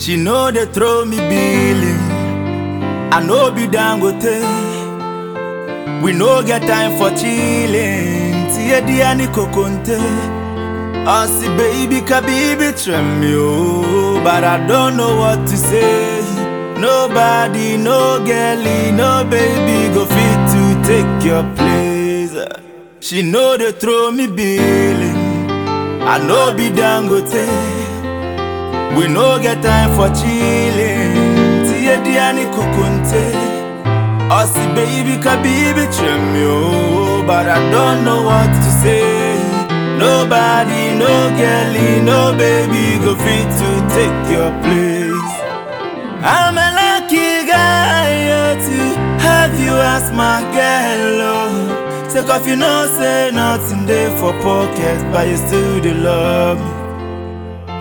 She know they throw me billing. I know be dangote. We no get time for chilling. Tie eh, diani eh, kokonte. I see baby kabibi trem yo, oh, but I don't know what to say. Nobody, no girlie, no baby go fit to take your place. She know they throw me billing. I know be dangote. We no get time for chilling. Tie diani kokonte. I see baby kabibi trem yo, but I don't know what to say. Nobody, no girlie, no baby go fit to take your place. I'm a lucky guy to have you as my girl. Oh. Take off you know say nothing there for pockets, but you still the love me.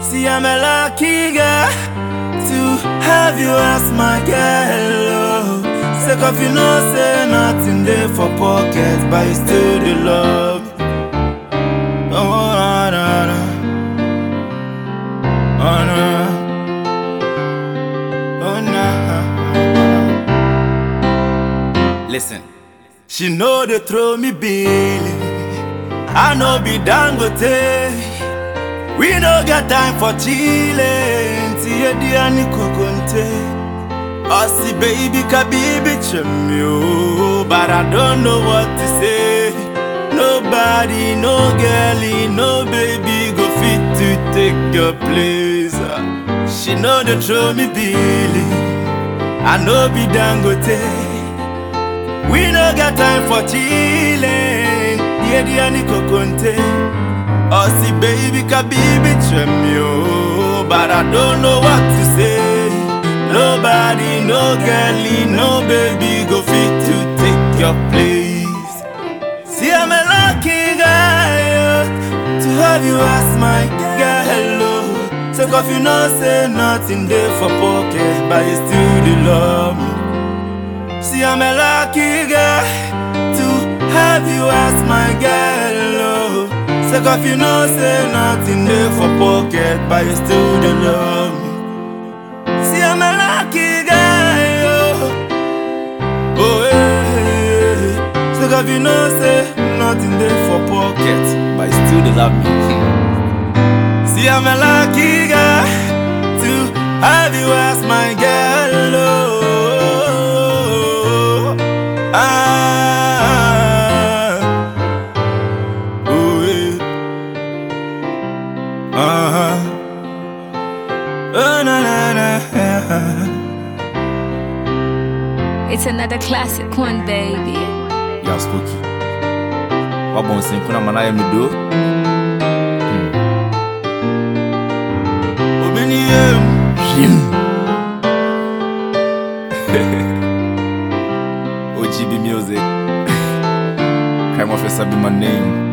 See I'm a lucky guy to have you as my girl. Oh. Take off you know say nothing there for pockets, but you still the love me. Oh, na, na, na. Oh, na. Oh, na. Listen, she know they throw me billy. I know be dangote. We no got time for chillin'. Tie diani kokonte. I see baby kabibi chemio, but I don't know what to say. Nobody, no girlie, no baby go fit to take your place. She know they throw me billy. I know be dangote. We no got time for chillin'. Yeah, diani kokonte. Oh, see baby kabibi chemio, but I don't know what to say. Nobody, no girlie, no baby go fit to take your place. See, I'm a lucky guy oh, to have you as my girl. Oh. Take off, you know, say nothing there for pocket, but you still the love. See, I'm a lucky guy Off, you know, say nothing there for pocket, but you still the love me. See, I'm a lucky guy. Oh, oh yeah. Take off, you know, say nothing there for pocket, but you still they love me. See, I'm a lucky guy to have you as my girl. It's another classic one, baby. Ya spooky. Wabɔ nsenku na mana yɛ me do. Obini yem. OGB music. Crime officer be my name.